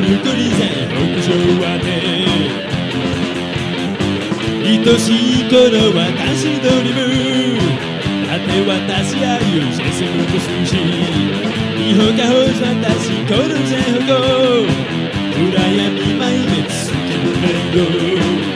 ルコリゼ屋上はね愛しいこの私ドリブルだって私あゆジェスムとすしいほかほし私この全保護暗闇前滅つけのレイゴ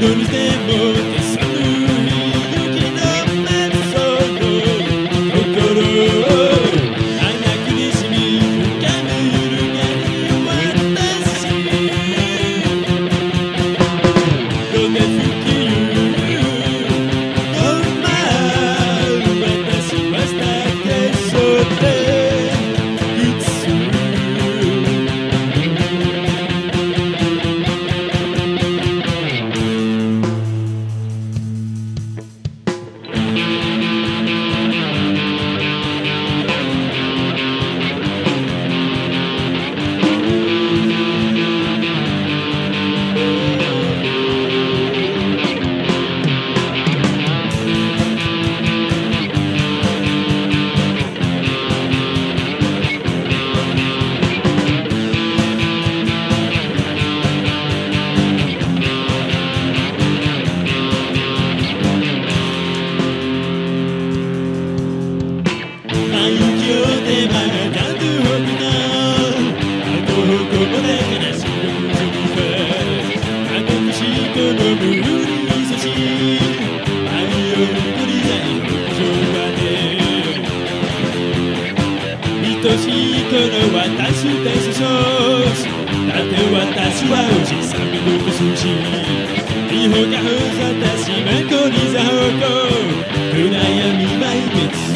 Don't understand more. しいこの私でそそだって私はおじさんが残すし日本がふざたしまこにざ暗闇満月